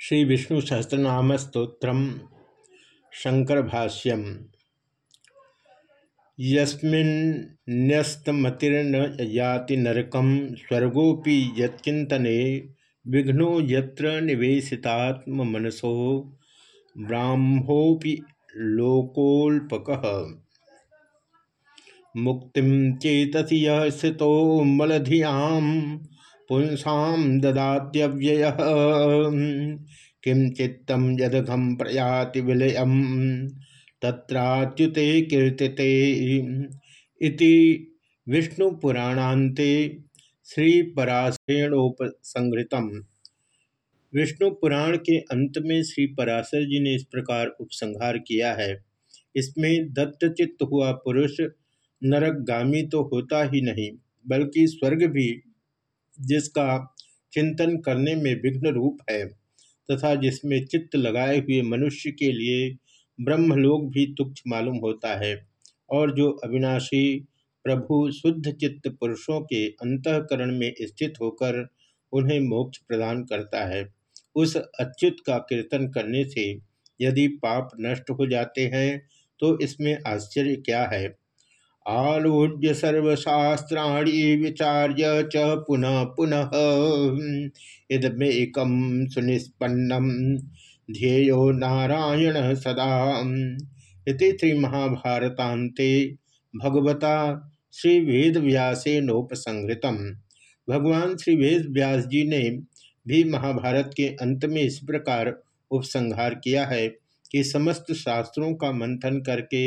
श्री विष्णु सहस्रनाम स्त्रोत्र शंकर भाष्यम यस्मिन्यस्तमतिर्न याति नरकम स्वर्गोपि यत्चिंतने विघ्नो यत्र निवेशितात्म मनसो ब्राह्मोपि लोकोल्पक मुक्तिम चेतसी यह पुंसा ददात्यव्यय। किम चित्तम यदघम प्रयाति विलयम तत्राच्युते कीर्तिते। इति विष्णुपुराणान्ते श्रीपराशरेणोपसंहृतम। विष्णु पुराण के अंत में श्री पराशर जी ने इस प्रकार उपसंहार किया है। इसमें दत्तचित्त हुआ पुरुष नरकगामी तो होता ही नहीं, बल्कि स्वर्ग भी जिसका चिंतन करने में विघ्न रूप है तथा जिसमें चित्त लगाए हुए मनुष्य के लिए ब्रह्मलोक भी तुच्छ मालूम होता है और जो अविनाशी प्रभु शुद्ध चित्त पुरुषों के अंतकरण में स्थित होकर उन्हें मोक्ष प्रदान करता है, उस अच्युत का कीर्तन करने से यदि पाप नष्ट हो जाते हैं तो इसमें आश्चर्य क्या है? आलोड्य सर्वशास्त्राणी विचार्य च पुनः पुनः। इदमेकम सुनिष्पन्नम ध्येयो नारायण सदा। श्री महाभारतांते भगवता श्री वेद व्यासेनोपसंहृतम भगवान श्री वेद व्यास जी ने भी महाभारत के अंत में इस प्रकार उपसंहार किया है कि समस्त शास्त्रों का मंथन करके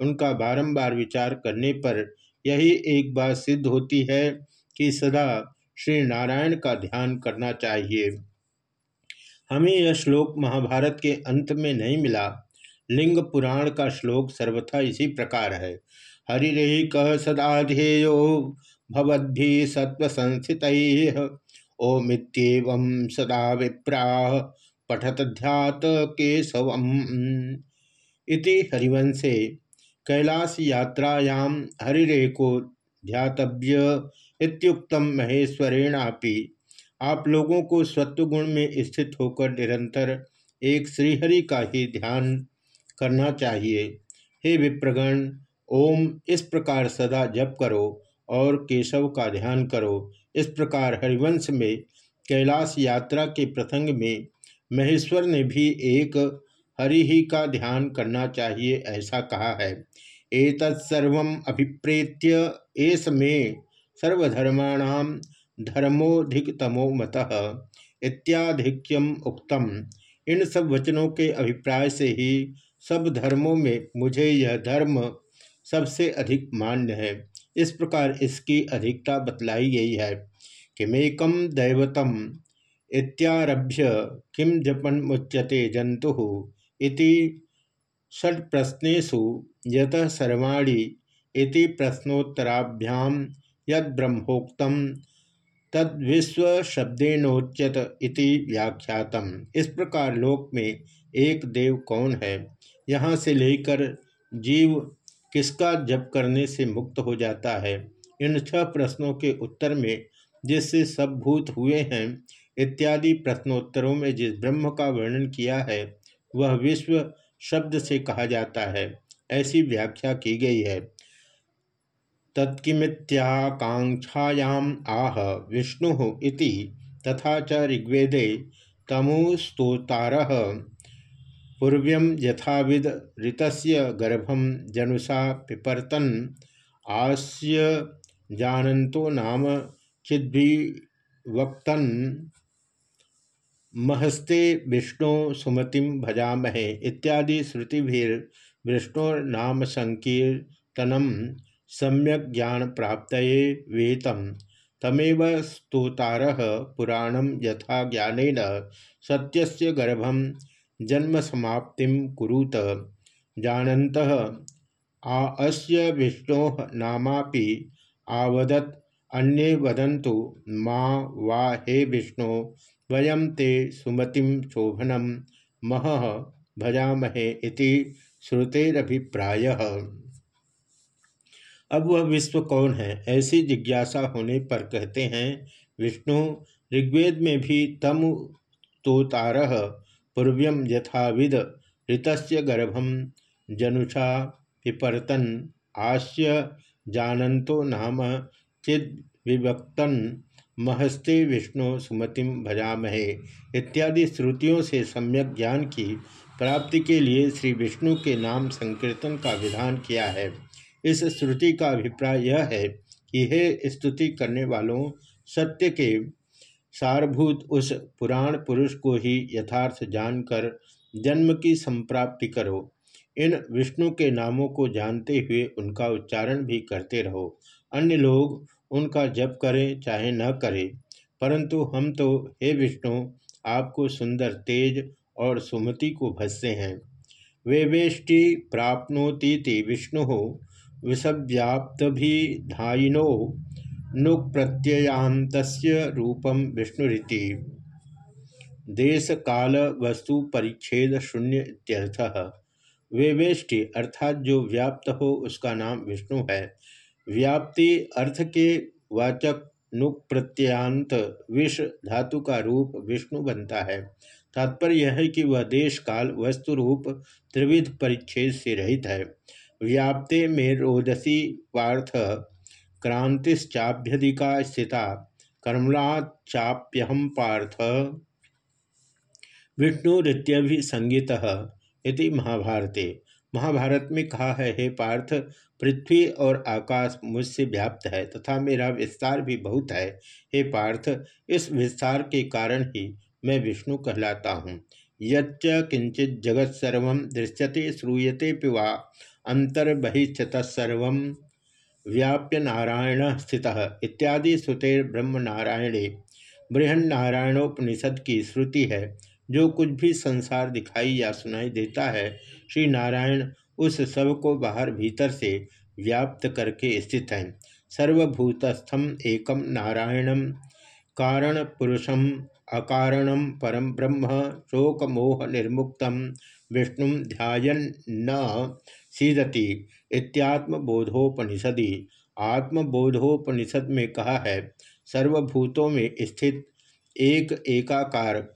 उनका बारंबार विचार करने पर यही एक बात सिद्ध होती है कि सदा श्री नारायण का ध्यान करना चाहिए। हमें यह श्लोक महाभारत के अंत में नहीं मिला। लिंग पुराण का श्लोक सर्वथा इसी प्रकार है। हरिरे कह सदा ध्येयो, भवद्भि सत्व संस्थित ओमित्यव सदा विप्रा पठत ध्यात केशवम। इति हरिवंशे कैलाश यात्रायाम हरिरेको ध्यातव्य इत्युक्तम महेश्वरेणापि। आप लोगों को सत्वगुण में स्थित होकर निरंतर एक श्रीहरि का ही ध्यान करना चाहिए। हे विप्रगण, ओम इस प्रकार सदा जप करो और केशव का ध्यान करो। इस प्रकार हरिवंश में कैलाश यात्रा के प्रसंग में महेश्वर ने भी एक हरि ही का ध्यान करना चाहिए, ऐसा कहा है। एतत्सर्व अभिप्रेत्य एस में सर्वधर्माण धर्मोधिकतमो मत इत्याधिक्यम उक्तम। इन सब वचनों के अभिप्राय से ही सब धर्मों में मुझे यह धर्म सबसे अधिक मान्य है। इस प्रकार इसकी अधिकता बतलाई गई है किमेकम दैवतम इत्यारभ्य किम जपन मुच्यते जंतु इति षट प्रश्नेशु यत सर्वाणी इति प्रश्नोत्तराभ्याम यद ब्रह्मोक्तम तद विश्व शब्देनोच्यत इति व्याख्यातम। इस प्रकार लोक में एक देव कौन है? यहाँ से लेकर जीव किसका जप करने से मुक्त हो जाता है? इन छह प्रश्नों के उत्तर में जिससे सब भूत हुए हैं, इत्यादि प्रश्नोत्तरों में जिस ब्रह्म का वर्णन किया है वह विश्व शब्द से कहा जाता है। ऐसी व्याख्या की गई है। तत्किमित्याकांक्षायाम आह विष्णु इति तथा च ऋग्वेदे तमुस्तोतार पूर्व्यम यथाविद ऋतस्य गर्भम जनुषा पिपर्तन आस्य जानंतो नाम चिद्भिवक्तन। महस्ते विष्णु सुमति भजामहे इत्यादि श्रुतिभिर्विष्णुर्नाम संकीर्तनम सम्यक ज्ञान प्राप्त वेतम तमेव स्तोतार पुराणम यथा ज्ञान सत्यस्य गर्भम जन्म समाप्ति कुरुत। जानत आ अस्य विष्णो नामापि आवदत, अन्ये वदन्तु माँ वा हे विष्णु वयम ते सुमतिम शोभनम मह भजामहे इति श्रुतेरभिप्राय। अब वह विश्व कौन है? ऐसी जिज्ञासा होने पर कहते हैं, विष्णु, ऋग्वेद में भी तम स्तोतार पूर्व्यम यथाविद ऋतस्य गर्भम जनुषा पिपर्तन आस्य जानंतो नाम चिद विभक्तन महस्ते विष्णु सुमतिम भजामहे। इत्यादि श्रुतियों से सम्यक ज्ञान की प्राप्ति के लिए श्री विष्णु के नाम संकीर्तन का विधान किया है। इस श्रुति का अभिप्राय यह है कि हे स्तुति करने वालों, सत्य के सारभूत उस पुराण पुरुष को ही यथार्थ जानकर जन्म की संप्राप्ति करो। इन विष्णु के नामों को जानते हुए उनका उच्चारण भी करते रहो। अन्य लोग उनका जप करें, चाहे न करें। परंतु हम तो हे विष्णु, आपको सुंदर तेज और सुमति को भजते हैं। वे वेष्टि प्राप्नोती विष्णु विषव्याप्तभिधाइनो नुक प्रत्ययांत रूपम विष्णुरीति। देश काल वस्तु परिच्छेद शून्य इत्यर्थः। वेवेष्टि, अर्थात जो व्याप्त हो, उसका नाम विष्णु है। व्याप्ति अर्थ के वाचक नुक प्रत्यांत विष धातु का रूप विष्णु बनता है। तात्पर्य यह है कि वह देश, काल, वस्तु रूप, त्रिविध परिच्छेद से रहित है। व्याप्ते में रोदसी पार्थ क्रांतिश्चाभ्यधिका स्थिता कर्मणाचाप्यहम पार्थ। विष्णुरित्यभिसंगित इति महाभारते। महाभारत में कहा है, हे पार्थ, पृथ्वी और आकाश मुझसे व्याप्त है तथा मेरा विस्तार भी बहुत है। हे पार्थ, इस विस्तार के कारण ही मैं विष्णु कहलाता हूँ। यच्च किंचित जगत सर्व दृश्यते श्रूयते पिवा अंतर्बहिस्तर्व व्याप्य नारायण स्थित। इत्यादि श्रुतेर ब्रह्म नारायणे बृहन्नारायणोपनिषद की श्रुति है। जो कुछ भी संसार दिखाई या सुनाई देता है, श्री नारायण उस सबको बाहर भीतर से व्याप्त करके स्थित हैं। सर्वभूतस्थम एकम नारायणम कारण पुरुषम अकारणम परम ब्रह्म शोक मोह निर्मुक्त, विष्णु ध्यान न सीदति इत्यात्मबोधोपनिषदि। आत्मबोधोपनिषद में कहा है, सर्वभूतों में स्थित एक एकाकार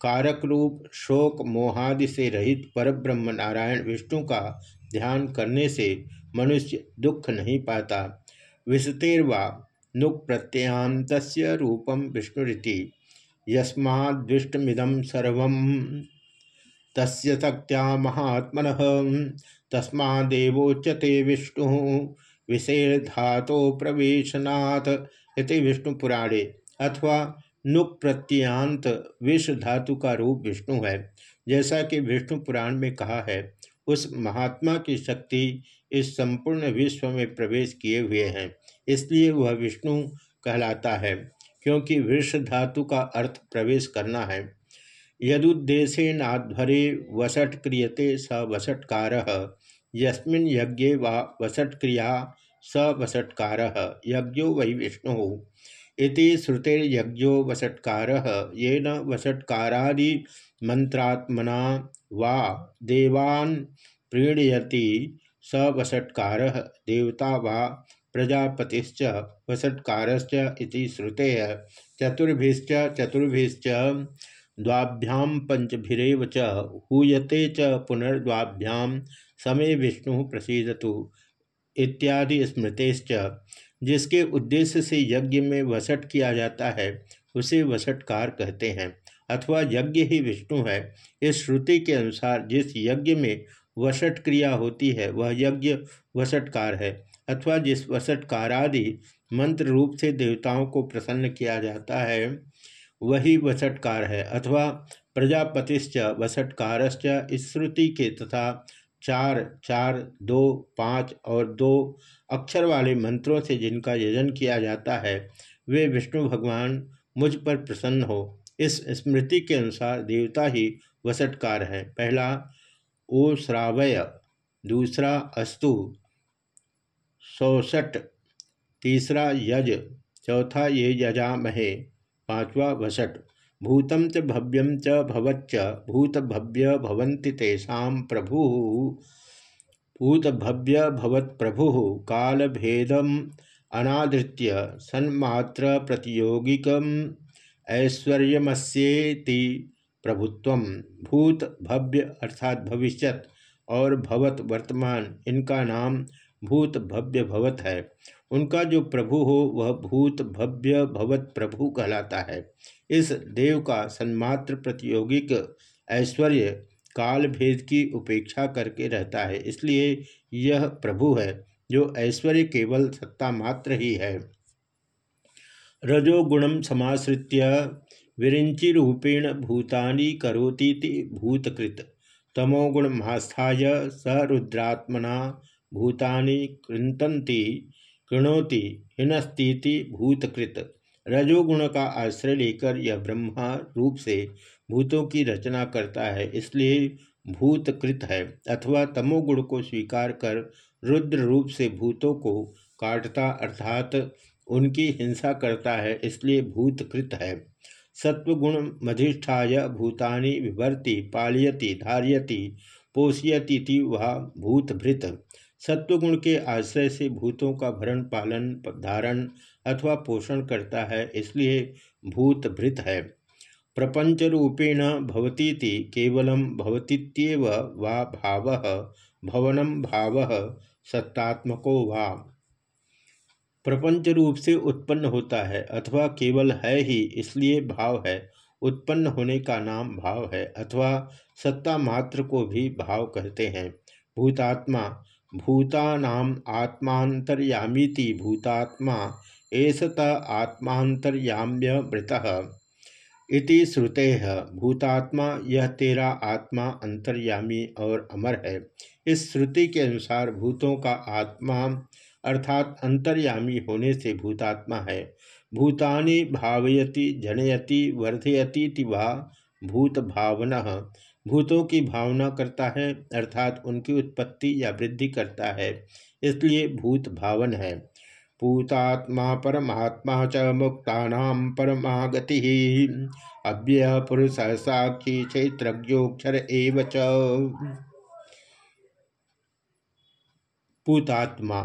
कारक रूप शोक मोहादि से रहित परब्रह्म नारायण विष्णु का ध्यान करने से मनुष्य दुख नहीं पाता। विशतेर्वा नुक प्रत्ययांत रूपम विष्णुरीति। यस्माद्विष्टमिदम सर्व तस्य शक्त्या महात्मन। तस्मादेवोच्यते विष्णु। विषेण धातो प्रवेशनाथ इति विष्णुपुराणे। अथवा नुक प्रत्यांत विष धातु का रूप विष्णु है। जैसा कि विष्णु पुराण में कहा है, उस महात्मा की शक्ति इस संपूर्ण विश्व में प्रवेश किए हुए हैं, इसलिए वह विष्णु कहलाता है, क्योंकि विष धातु का अर्थ प्रवेश करना है। यदुद्देशे नाध्वरे वसट क्रियते स वसटकार यस्मिन यज्ञे वा वसट क्रिया स वसटकार यज्ञो वही विष्णु। इति श्रुतिर्यज्ञो वसटकार येन वसटकारादि मंत्रात्मना वा देवान् प्रीणयति स वसटकार देवता वा प्रजापतिश्च वसटकारश्च इति श्रुतेः, चतुर्भिश्च चतुर्भिश्च द्वाभ्यां पंचभिरेव च हूयते च पुनर्द्वाभ्यां, समे विष्णु प्रसीदतु इत्यादि स्मृतेश्च। जिसके उद्देश्य से यज्ञ में वसट किया जाता है, उसे वसटकार कहते हैं। अथवा यज्ञ ही विष्णु है। इस श्रुति के अनुसार जिस यज्ञ में वसट क्रिया होती है, वह यज्ञ वसटकार है। अथवा जिस वसटकारादि मंत्र रूप से देवताओं को प्रसन्न किया जाता है, वही वसटकार है। अथवा प्रजापतिश्च वसटकारश्च इस श्रुति के तथा चार चार, दो, पाँच और दो अक्षर वाले मंत्रों से जिनका यजन किया जाता है, वे विष्णु भगवान मुझ पर प्रसन्न हो। इस स्मृति के अनुसार देवता ही वसटकार है। पहला, ओ श्रावय। दूसरा, अस्तु। सौसठ तीसरा, यज। चौथा, ये यजामहे। पांचवा वसट भूतम च भव्यम च भवच्च। भूत भव्य भवंति तेषा प्रभु। भूत भव्य भवत प्रभु काल भेदम अनादृत्य सन्मात्र प्रतियोगिक ऐश्वर्यमस्येति प्रभुत्व भूत भव्य अर्थात भविष्यत और भवत वर्तमान इनका नाम भूत भव्य भवत है। उनका जो प्रभु हो, वह भूत भव्य भवत प्रभु कहलाता है। इस देव का सन्मात्र प्रतियोगिक ऐश्वर्य काल भेद की उपेक्षा करके रहता है। इसलिए यह प्रभु है, जो ऐश्वर्य केवल सत्ता मात्र ही है। रजोगुणम समाश्रित्य विरिंचि रूपेण भूतानि भूतकृत। तमोगुण महास्थाय स रुद्रात्मना भूतानि कृंतन्ति कृणोति, हिनस्तीति भूतकृत। रजोगुण का आश्रय लेकर यह ब्रह्मा रूप से भूतों की रचना करता है, इसलिए भूतकृत है, अथवा तमोगुण को स्वीकार कर रुद्र रूप से भूतों को काटता अर्थात उनकी हिंसा करता है, इसलिए भूतकृत है। सत्वगुण मधिष्ठाय भूतानि विभर्ति पालयति, धार्यति, पोषयती वह भूतभृत। सत्वगुण के आश्रय से भूतों का भरण पालन, धारण अथवा पोषण करता है, इसलिए भूतभृत है। प्रपंच रूपेण भवतीति केवलम भवतीत्येव वा भाव भवनम भाव, सत्तात्मको वा। प्रपंच रूप से उत्पन्न होता है, अथवा केवल है ही, इसलिए भाव है। उत्पन्न होने का नाम भाव है, अथवा सत्ता मात्र को भी भाव कहते हैं। भूतात्मा भूतानाम आत्मांतर्यामीति भूतात्मा एसत आत्मांतर्याम्य मृत इति श्रुते है भूतात्मा, यह तेरा आत्मा अंतर्यामी और अमर है। इस श्रुति के अनुसार भूतों का आत्मा अर्थात अंतर्यामी होने से भूतात्मा है। भूतानि भावयति, जनयति, वर्धयती वा भूत भावना। भूतों की भावना करता है, अर्थात उनकी उत्पत्ति या वृद्धि करता है, इसलिए भूत भावन है। भूतात्मा परमात्मा च मुक्ता परमा गति अव्यय पुरुष साक्षी क्षेत्रज्ञोक्षर एव च। भूतात्मा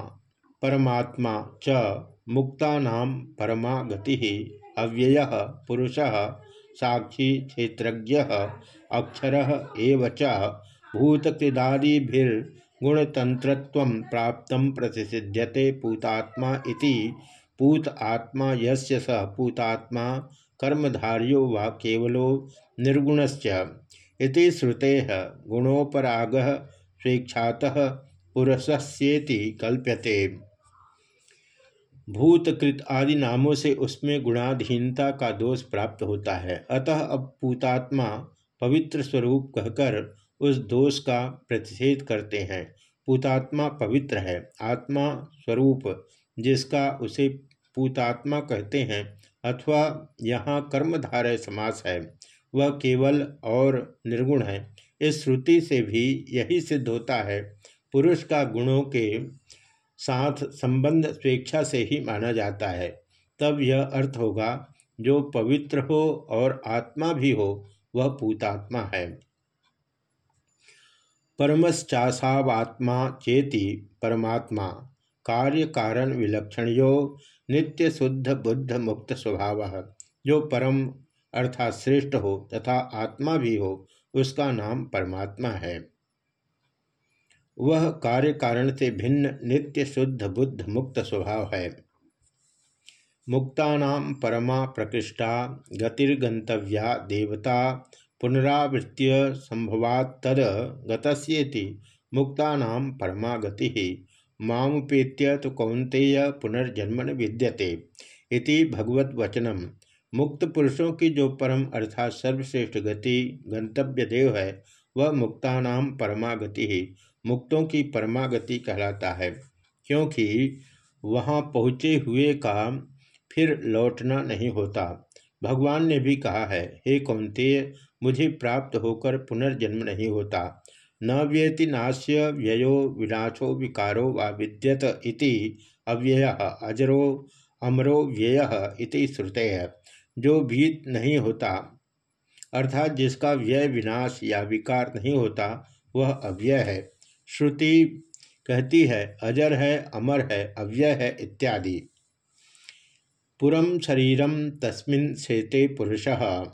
परमात्मा च मुक्ता परमा गति अव्यय पुरुष साक्षी क्षेत्रज्ञ अक्षर एव च। भूतकृदादिभिर्गुणतंत्रत्व प्राप्त प्रतिषिध्यते पूतात्मा इति। पूत आत्मा यस्य स पूतात्मा, कर्मधार्यो वा केवलो इति श्रुतेः गुणोपरागः स्वेच्छातः पुरुषस्येति कल्प्यते। भूतकृत आदि नामों से उसमें गुणाधीनता का दोष प्राप्त होता है। अतः अब पूतात्मा पवित्र स्वरूप कहकर उस दोष का प्रतिषेध करते हैं। पूतात्मा पवित्र है। आत्मा स्वरूप, जिसका उसे पूतात्मा कहते हैं, अथवा यहाँ कर्मधारय समास है। वह केवल और निर्गुण है। इस श्रुति से भी यही सिद्ध होता है। पुरुष का गुणों के साथ संबंध स्वेच्छा से ही माना जाता है। तब यह अर्थ होगा, जो पवित्र हो और आत्मा भी हो, वह पूतात्मा है। परमश्चासावात्मा चेति परमात्मा। कार्य कारण विलक्षणयो नित्य शुद्ध बुद्ध मुक्त स्वभाव। जो परम अर्थात श्रेष्ठ हो तथा आत्मा भी हो, उसका नाम परमात्मा है। वह कार्य कारण से भिन्न नित्य शुद्ध बुद्ध मुक्त स्वभाव है। मुक्तानाम परमा प्रकृष्टा, गतिर्गंतव्या देवता पुनरावृत्य संभवात तद गतस्येति मुक्तानाम परमा गति मामुपेत्य तो कौंतेय पुनर्जन्मन विद्यते इति भगवत वचनम मुक्त पुरुषों की जो परम अर्थात सर्वश्रेष्ठ गति गंतव्य देव है, वह मुक्तानाम परमा गति ही मुक्तों की परमागति कहलाता है। क्योंकि वहाँ पहुँचे हुए का फिर लौटना नहीं होता। भगवान ने भी कहा है, हे कौंतेय मुझे प्राप्त होकर पुनर्जन्म नहीं होता। न व्यति नाश्य व्ययो विनाशो विकारो वा विद्यत इति अव्यय अजरो अमरो व्यय इति श्रुते। जो भीत नहीं होता, अर्थात जिसका व्यय विनाश या विकार नहीं होता, वह अव्यय है। श्रुति कहती है, अजर है, अमर है, अव्यय है इत्यादि। पुरम शरीरम तस्मिन् शेते पुरुषः।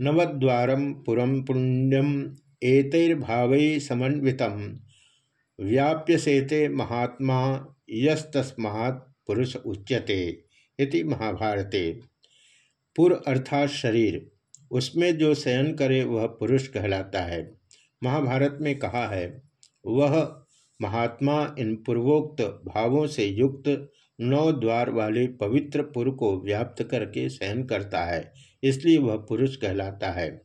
नवद्वारम पुरम पुण्यम एतैर्भावै समन्वितम व्याप्य सेते महात्मा, यस्तस्मात् पुरुष उच्यते इति महाभारते। पुर अर्थात शरीर। उसमें जो शयन करे, वह पुरुष कहलाता है। महाभारत में कहा है, वह महात्मा इन पूर्वोक्त भावों से युक्त नौ द्वार वाले पवित्र पुर को व्याप्त करके सहन करता है। इसलिए वह पुरुष कहलाता है।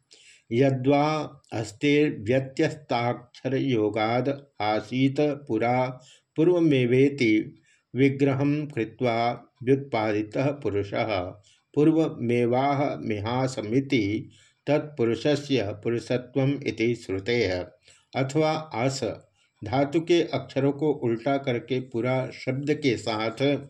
यद्वा व्यत्यस्ताक्षर योगाद आसीत पुरा पूर्वमेवेति विग्रह कृत्वा व्युत्पादितः पुरुषः। पूर्वमेवाह मिहासमिति तत्पुरुषस्य पुरुषत्वम इति श्रुते। अथवा आस, धातु के अक्षरों को उल्टा करके पूरा शब्द के साथ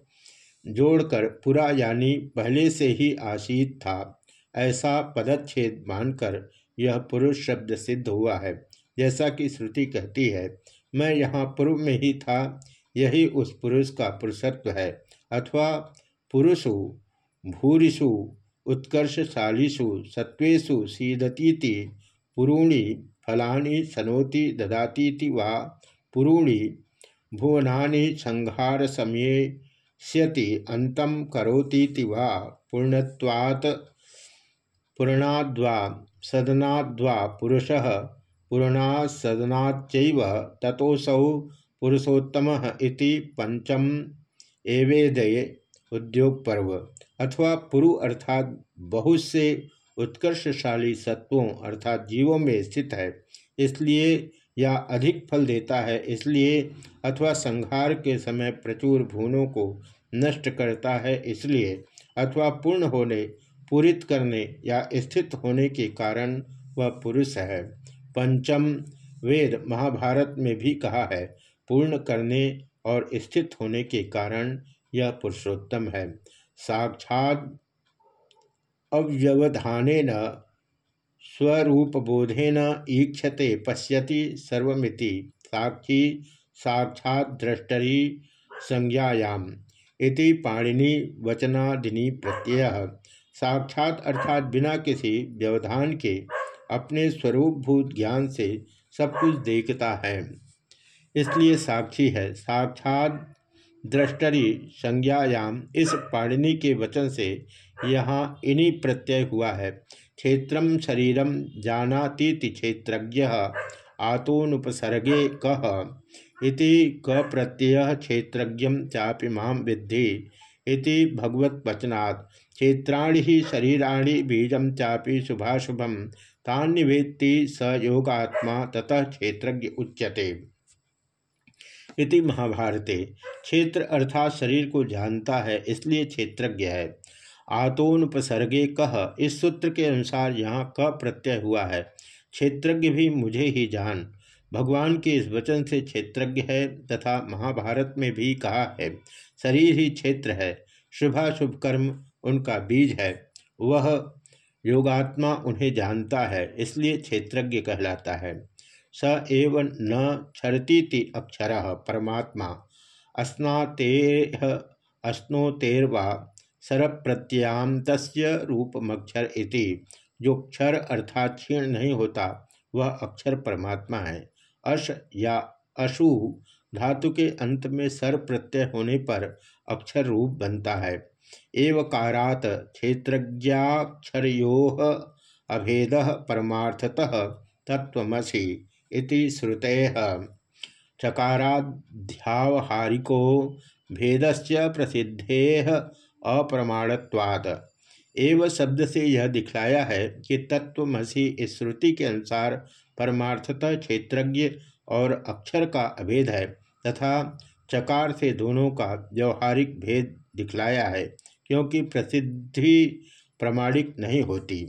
जोड़कर पूरा यानी पहले से ही आशीत था। ऐसा पदच्छेद मानकर यह पुरुष शब्द सिद्ध हुआ है। जैसा कि श्रुति कहती है, मैं यहाँ पूर्व में ही था, यही उस पुरुष का पुरुषत्व है। अथवा पुरुषु, भूरिषु, उत्कर्षशालीषु सत्वेषु सीदतीति, पुरूणि, फलानि, सनोति, ददातीति वा पुरूणि, भुवनानि संहार समय समयेष्यति अंतम करोतीति वा पूर्णत्वात् पूर्णाद्वा सदनाद्वा पुरुष पुरुषः सदनाच ततोऽसौ पुरुषोत्तम पंचम एवेदय उद्योग पर्व अथवा पुरु अर्थात बहुत से उत्कर्षशाली सत्वों अर्थात जीवों में स्थित है, इसलिए या अधिक फल देता है, इसलिए अथवा संहार के समय प्रचुर भूनों को नष्ट करता है, इसलिए अथवा पूर्ण होने पूरित करने या स्थित होने के कारण वह पुरुष है। पंचम वेद महाभारत में भी कहा है, पूर्ण करने और स्थित होने के कारण यह पुरुषोत्तम है। साक्षात अव्यवधान स्वरूपबोधेन ईक्षते पश्यति सर्वमिति। साक्षी साक्षात द्रष्टरी संज्ञायाम। इति पाणिनि वचनादिनी प्रत्यय। साक्षात अर्थात बिना किसी व्यवधान के अपने स्वरूपभूत ज्ञान से सब कुछ देखता है। इसलिए साक्षी है। साक्षात दृष्टरी संज्ञायाम इस पाणिनि के वचन से यहाँ इन्हीं प्रत्यय हुआ है। क्षेत्रम शरीरम जानातीति क्षेत्रज्ञ आतोनुपसर्गे कह इति क प्रत्यय क्षेत्रज्ञ चापि माम विद्धि इति भगवत वचनात् क्षेत्राणि ही शरीराणि बीजम चापि शुभाशुभम तान्निवेत्ति स योगात्मा ततः क्षेत्रज्ञ उच्यते। इति महाभारते। क्षेत्र अर्थात शरीर को जानता है, इसलिए क्षेत्रज्ञ है। आतोनुपसर्गे कह इस सूत्र के अनुसार यहाँ क प्रत्यय हुआ है। क्षेत्रज्ञ भी मुझे ही जान। भगवान के इस वचन से क्षेत्रज्ञ है तथा महाभारत में भी कहा है, शरीर ही क्षेत्र है। शुभाशुभ कर्म उनका बीज है, वह योगात्मा उन्हें जानता है, इसलिए क्षेत्रज्ञ कहलाता है। स एव न क्षरती अक्षर परमात्मा, अस्नातेह अस्नोतेर्वा सर प्रत्यांत रूपमक्षर इति। जो क्षर अर्थात क्षीण नहीं होता, वह अक्षर परमात्मा है। अश या अशु, धातु के अंत में सर प्रत्यय होने पर अक्षर रूप बनता है। एवकारात क्षेत्रज्ञाक्षरो अभेद परमार्थतः तत्वसी इति श्रुते। चकाराध्यावहारिको भेदस्य प्रसिद्धे अप्रमाणत्वाद एव शब्द से यह दिखलाया है कि तत्वमसी इस श्रुति के अनुसार परमार्थतः क्षेत्रज्ञ और अक्षर का अभेद है तथा चकार से दोनों का व्यवहारिक भेद दिखलाया है क्योंकि प्रसिद्धि प्रमाणिक नहीं होती।